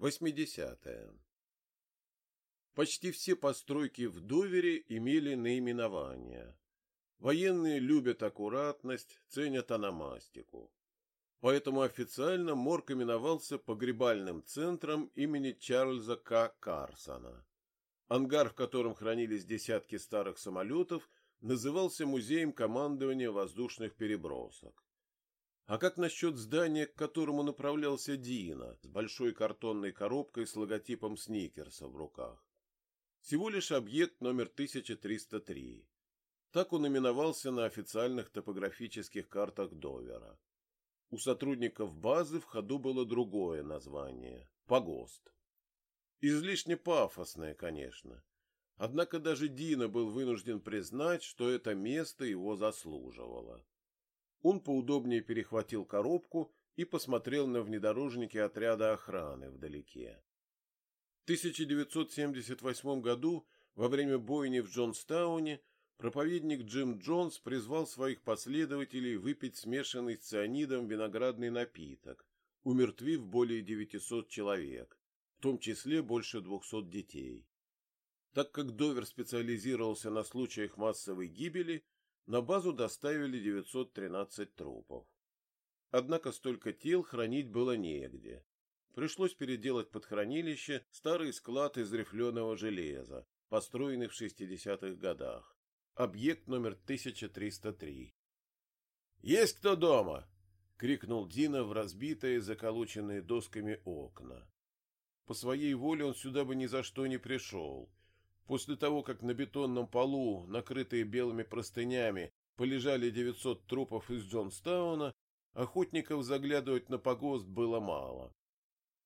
80. Почти все постройки в Довере имели наименования. Военные любят аккуратность, ценят аномастику. Поэтому официально морг именовался погребальным центром имени Чарльза К. Карсона. Ангар, в котором хранились десятки старых самолетов, назывался музеем командования воздушных перебросок. А как насчет здания, к которому направлялся Дина, с большой картонной коробкой с логотипом Сникерса в руках? Всего лишь объект номер 1303. Так он именовался на официальных топографических картах Довера. У сотрудников базы в ходу было другое название – Погост. Излишне пафосное, конечно. Однако даже Дина был вынужден признать, что это место его заслуживало. Он поудобнее перехватил коробку и посмотрел на внедорожники отряда охраны вдалеке. В 1978 году, во время бойни в Джонстауне, проповедник Джим Джонс призвал своих последователей выпить смешанный с цианидом виноградный напиток, умертвив более 900 человек, в том числе больше 200 детей. Так как Довер специализировался на случаях массовой гибели, на базу доставили 913 трупов. Однако столько тел хранить было негде. Пришлось переделать под хранилище старый склад из рифленого железа, построенный в 60-х годах. Объект номер 1303. «Есть кто дома?» — крикнул Дина в разбитые, заколоченные досками окна. По своей воле он сюда бы ни за что не пришел, После того, как на бетонном полу, накрытые белыми простынями, полежали 900 трупов из Джонстауна, охотников заглядывать на погост было мало.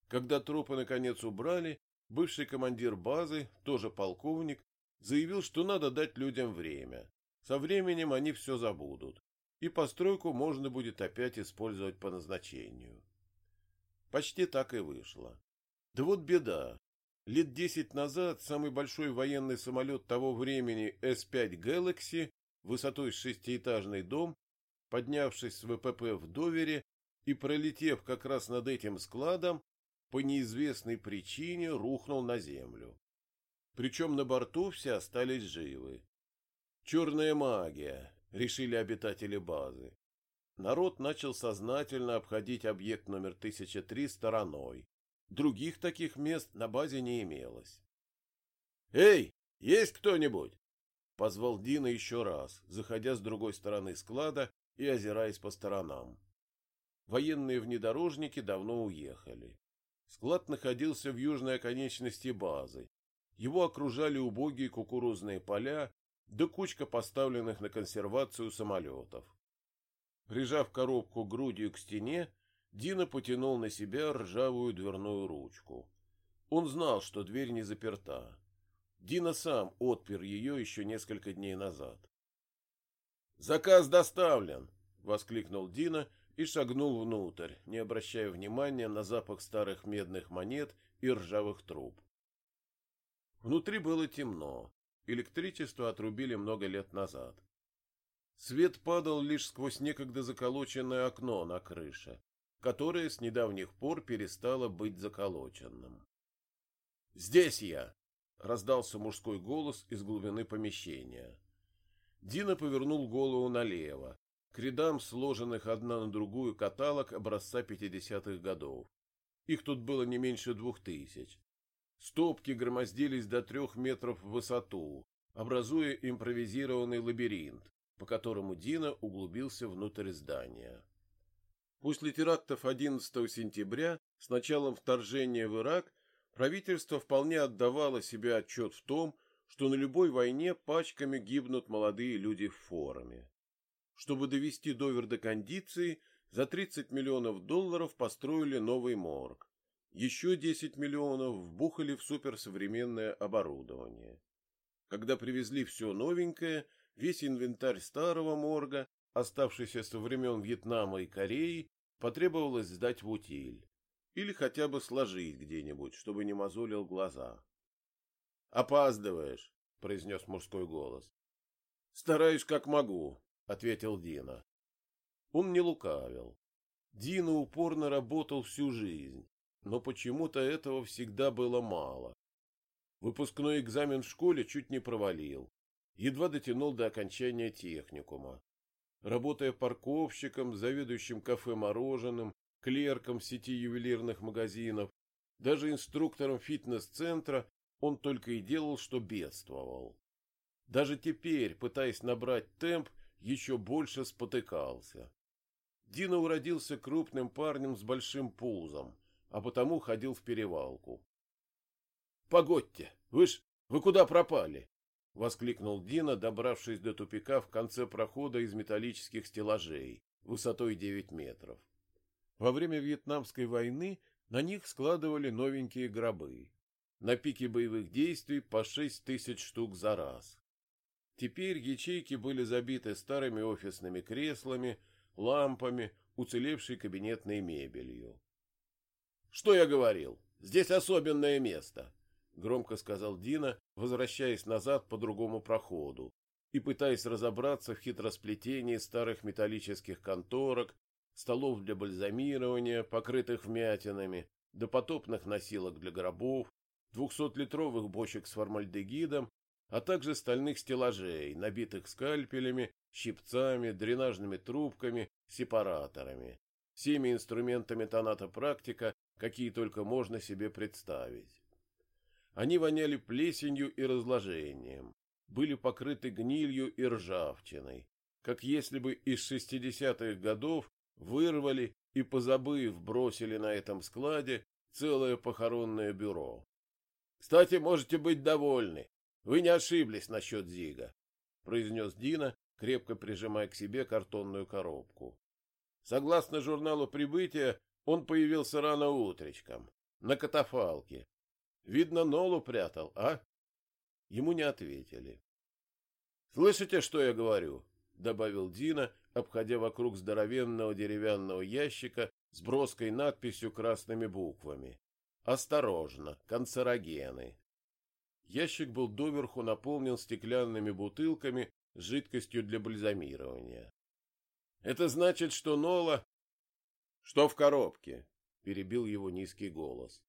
Когда трупы наконец убрали, бывший командир базы, тоже полковник, заявил, что надо дать людям время. Со временем они все забудут, и постройку можно будет опять использовать по назначению. Почти так и вышло. Да вот беда. Лет десять назад самый большой военный самолет того времени С-5 Galaxy высотой шестиэтажный дом, поднявшись с ВПП в Довере и пролетев как раз над этим складом, по неизвестной причине рухнул на землю. Причем на борту все остались живы. Черная магия, решили обитатели базы. Народ начал сознательно обходить объект номер 1003 стороной, Других таких мест на базе не имелось. «Эй, есть кто-нибудь?» — позвал Дина еще раз, заходя с другой стороны склада и озираясь по сторонам. Военные внедорожники давно уехали. Склад находился в южной оконечности базы. Его окружали убогие кукурузные поля да кучка поставленных на консервацию самолетов. Прижав коробку грудью к стене, Дина потянул на себя ржавую дверную ручку. Он знал, что дверь не заперта. Дина сам отпер ее еще несколько дней назад. «Заказ доставлен!» — воскликнул Дина и шагнул внутрь, не обращая внимания на запах старых медных монет и ржавых труб. Внутри было темно. Электричество отрубили много лет назад. Свет падал лишь сквозь некогда заколоченное окно на крыше, которое с недавних пор перестало быть заколоченным. «Здесь я!» — раздался мужской голос из глубины помещения. Дина повернул голову налево, к рядам сложенных одна на другую каталог образца пятидесятых годов. Их тут было не меньше двух тысяч. Стопки громоздились до трех метров в высоту, образуя импровизированный лабиринт, по которому Дина углубился внутрь здания. После терактов 11 сентября с началом вторжения в Ирак правительство вполне отдавало себе отчет в том, что на любой войне пачками гибнут молодые люди в форме. Чтобы довести Довер до кондиции, за 30 миллионов долларов построили новый морг. Еще 10 миллионов вбухали в суперсовременное оборудование. Когда привезли все новенькое, весь инвентарь старого морга, оставшийся со времен Вьетнама и Кореи, потребовалось сдать в утиль или хотя бы сложить где-нибудь, чтобы не мозолил глаза. «Опаздываешь», — произнес мужской голос. «Стараюсь как могу», — ответил Дина. Он не лукавил. Дина упорно работал всю жизнь. но почему-то этого всегда было мало. Выпускной экзамен в школе чуть не провалил. Едва дотянул до окончания техникума. Работая парковщиком, заведующим кафе-мороженым, клерком в сети ювелирных магазинов, даже инструктором фитнес-центра, он только и делал, что бедствовал. Даже теперь, пытаясь набрать темп, еще больше спотыкался. Дина уродился крупным парнем с большим пузом, а потому ходил в перевалку. — Погодьте, вы ж, вы куда пропали? — воскликнул Дина, добравшись до тупика в конце прохода из металлических стеллажей, высотой 9 метров. Во время Вьетнамской войны на них складывали новенькие гробы. На пике боевых действий по 6 тысяч штук за раз. Теперь ячейки были забиты старыми офисными креслами, лампами, уцелевшей кабинетной мебелью. — Что я говорил? Здесь особенное место, — громко сказал Дина, возвращаясь назад по другому проходу и пытаясь разобраться в хитросплетении старых металлических конторок, столов для бальзамирования, покрытых вмятинами, допотопных носилок для гробов, двухсотлитровых бочек с формальдегидом, а также стальных стеллажей, набитых скальпелями, щипцами, дренажными трубками, сепараторами, всеми инструментами тонатопрактика, какие только можно себе представить. Они воняли плесенью и разложением, были покрыты гнилью и ржавчиной, как если бы из шестидесятых годов вырвали и, позабыв, бросили на этом складе целое похоронное бюро. Кстати, можете быть довольны. Вы не ошиблись насчет Зига, произнес Дина, крепко прижимая к себе картонную коробку. Согласно журналу прибытия, он появился рано утречком, на катафалке. Видно, Нолу прятал, а? Ему не ответили. Слышите, что я говорю? добавил Дина, обходя вокруг здоровенного деревянного ящика с броской надписью красными буквами. Осторожно, канцерогены. Ящик был доверху наполнен стеклянными бутылками с жидкостью для бальзамирования. Это значит, что Нола... Что в коробке? Перебил его низкий голос.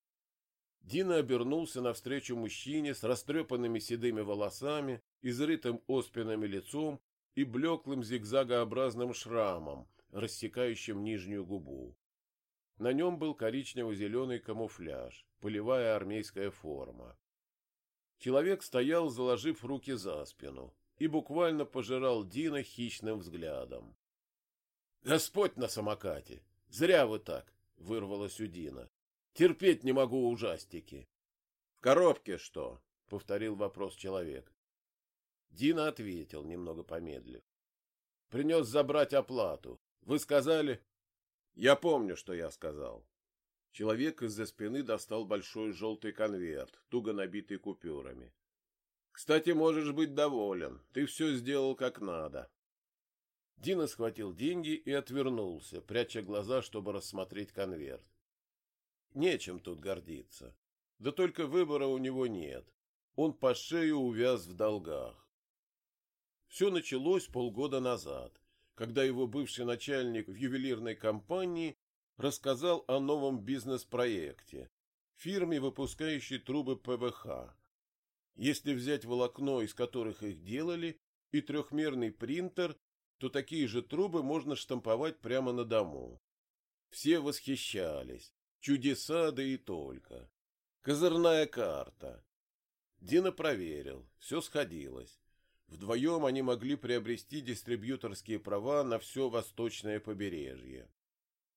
Дина обернулся навстречу мужчине с растрепанными седыми волосами, изрытым оспинами лицом и блеклым зигзагообразным шрамом, рассекающим нижнюю губу. На нем был коричнево-зеленый камуфляж, полевая армейская форма. Человек стоял, заложив руки за спину, и буквально пожирал Дина хищным взглядом. «Господь на самокате! Зря вы так!» — вырвалось у Дина. «Терпеть не могу ужастики!» «В коробке что?» — повторил вопрос человек. Дина ответил, немного помедлив. «Принес забрать оплату. Вы сказали...» «Я помню, что я сказал. Человек из-за спины достал большой желтый конверт, туго набитый купюрами. «Кстати, можешь быть доволен. Ты все сделал как надо». Дина схватил деньги и отвернулся, пряча глаза, чтобы рассмотреть конверт. Нечем тут гордиться. Да только выбора у него нет. Он по шею увяз в долгах. Все началось полгода назад, когда его бывший начальник в ювелирной компании рассказал о новом бизнес-проекте, фирме, выпускающей трубы ПВХ. Если взять волокно, из которых их делали, и трехмерный принтер, то такие же трубы можно штамповать прямо на дому. Все восхищались. Чудеса, да и только. Козырная карта. Дина проверил, все сходилось. Вдвоем они могли приобрести дистрибьюторские права на все восточное побережье.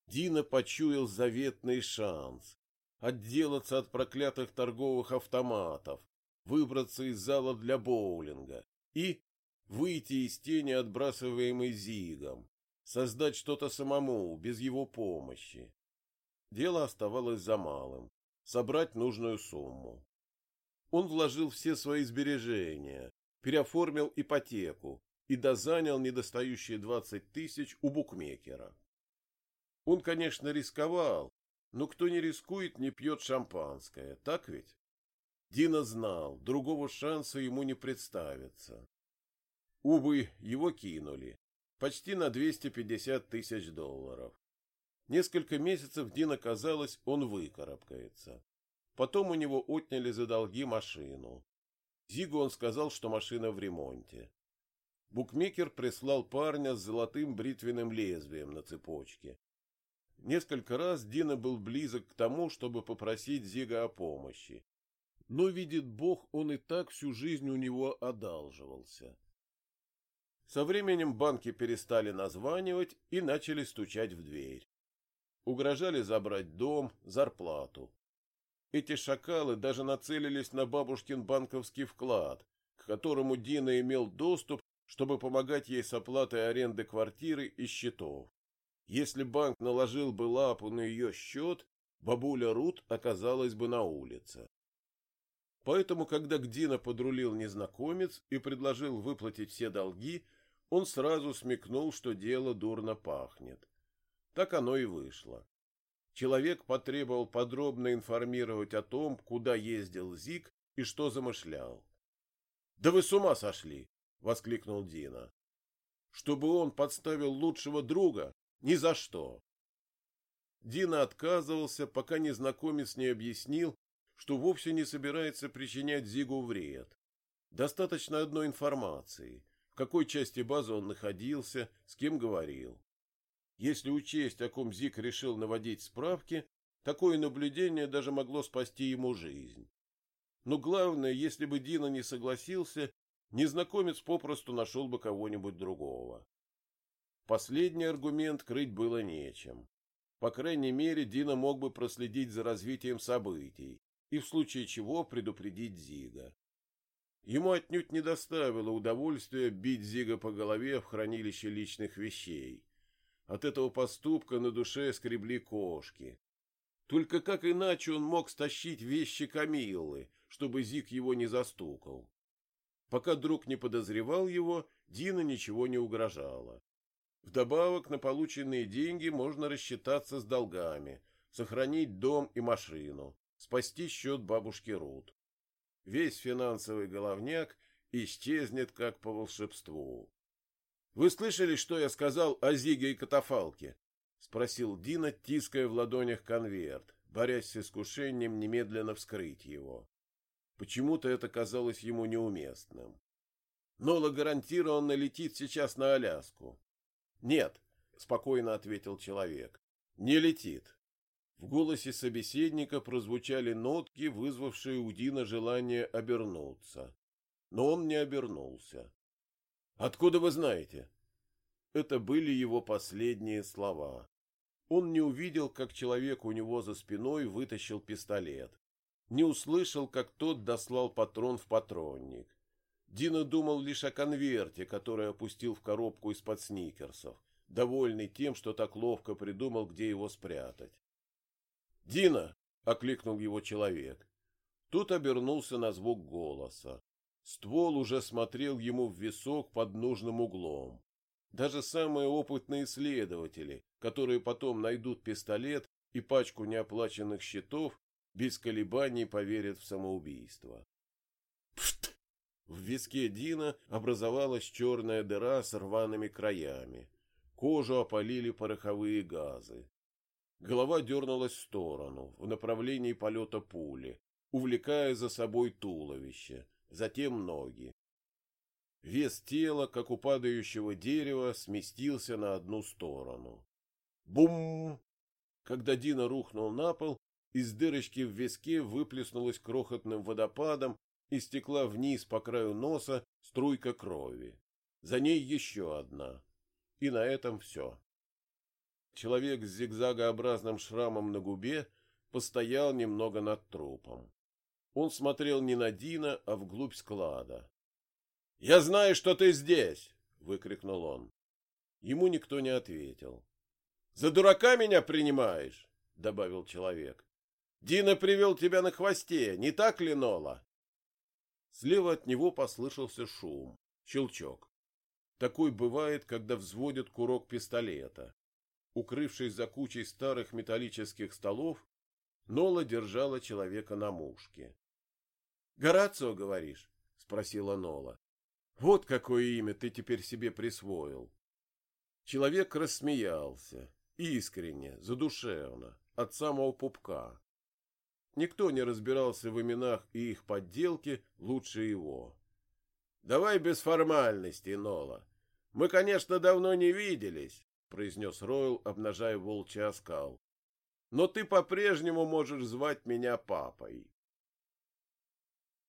Дина почуял заветный шанс отделаться от проклятых торговых автоматов, выбраться из зала для боулинга и выйти из тени, отбрасываемой Зигом, создать что-то самому, без его помощи. Дело оставалось за малым — собрать нужную сумму. Он вложил все свои сбережения, переоформил ипотеку и дозанял недостающие двадцать тысяч у букмекера. Он, конечно, рисковал, но кто не рискует, не пьет шампанское, так ведь? Дина знал, другого шанса ему не представится. Увы, его кинули. Почти на 250 тысяч долларов. Несколько месяцев Дина казалось, он выкарабкается. Потом у него отняли за долги машину. Зигу он сказал, что машина в ремонте. Букмекер прислал парня с золотым бритвенным лезвием на цепочке. Несколько раз Дина был близок к тому, чтобы попросить Зига о помощи. Но, видит Бог, он и так всю жизнь у него одалживался. Со временем банки перестали названивать и начали стучать в дверь. Угрожали забрать дом, зарплату. Эти шакалы даже нацелились на бабушкин банковский вклад, к которому Дина имел доступ, чтобы помогать ей с оплатой аренды квартиры и счетов. Если банк наложил бы лапу на ее счет, бабуля Рут оказалась бы на улице. Поэтому, когда к Дина подрулил незнакомец и предложил выплатить все долги, он сразу смекнул, что дело дурно пахнет. Так оно и вышло. Человек потребовал подробно информировать о том, куда ездил Зик и что замышлял. «Да вы с ума сошли!» — воскликнул Дина. «Чтобы он подставил лучшего друга? Ни за что!» Дина отказывался, пока незнакомец не объяснил, что вовсе не собирается причинять Зигу вред. Достаточно одной информации, в какой части базы он находился, с кем говорил. Если учесть, о ком Зик решил наводить справки, такое наблюдение даже могло спасти ему жизнь. Но главное, если бы Дина не согласился, незнакомец попросту нашел бы кого-нибудь другого. Последний аргумент крыть было нечем. По крайней мере, Дина мог бы проследить за развитием событий и в случае чего предупредить Зига. Ему отнюдь не доставило удовольствия бить Зига по голове в хранилище личных вещей. От этого поступка на душе скребли кошки. Только как иначе он мог стащить вещи Камиллы, чтобы Зик его не застукал? Пока друг не подозревал его, Дина ничего не угрожала. Вдобавок на полученные деньги можно рассчитаться с долгами, сохранить дом и машину, спасти счет бабушки Рут. Весь финансовый головняк исчезнет как по волшебству. Вы слышали, что я сказал о Зиге и катафалке? спросил Дина, тиская в ладонях конверт, борясь с искушением немедленно вскрыть его. Почему-то это казалось ему неуместным. Нола гарантированно летит сейчас на Аляску. Нет, спокойно ответил человек. Не летит. В голосе собеседника прозвучали нотки, вызвавшие у Дина желание обернуться. Но он не обернулся. Откуда вы знаете? Это были его последние слова. Он не увидел, как человек у него за спиной вытащил пистолет. Не услышал, как тот дослал патрон в патронник. Дина думал лишь о конверте, который опустил в коробку из-под сникерсов, довольный тем, что так ловко придумал, где его спрятать. «Дина!» — окликнул его человек. Тут обернулся на звук голоса. Ствол уже смотрел ему в висок под нужным углом. Даже самые опытные следователи, которые потом найдут пистолет и пачку неоплаченных счетов, без колебаний поверят в самоубийство. Пшт! В виске Дина образовалась черная дыра с рваными краями. Кожу опалили пороховые газы. Голова дернулась в сторону, в направлении полета пули, увлекая за собой туловище затем ноги. Вес тела, как у падающего дерева, сместился на одну сторону. Бум! Когда Дина рухнул на пол, из дырочки в виске выплеснулась крохотным водопадом и стекла вниз по краю носа струйка крови. За ней еще одна. И на этом все. Человек с зигзагообразным шрамом на губе постоял немного над трупом. Он смотрел не на Дина, а вглубь склада. — Я знаю, что ты здесь! — выкрикнул он. Ему никто не ответил. — За дурака меня принимаешь? — добавил человек. — Дина привел тебя на хвосте, не так ли, Нола? Слева от него послышался шум, щелчок. Такой бывает, когда взводят курок пистолета. Укрывшись за кучей старых металлических столов, Нола держала человека на мушке. Горацио, говоришь? спросила Нола. Вот какое имя ты теперь себе присвоил. Человек рассмеялся, Искренне, задушевно, от самого пупка. Никто не разбирался в именах и их подделке лучше его. — Давай без формальностей, Нола. Мы, конечно, давно не виделись, — произнес Ройл, обнажая волчий оскал. — Но ты по-прежнему можешь звать меня папой.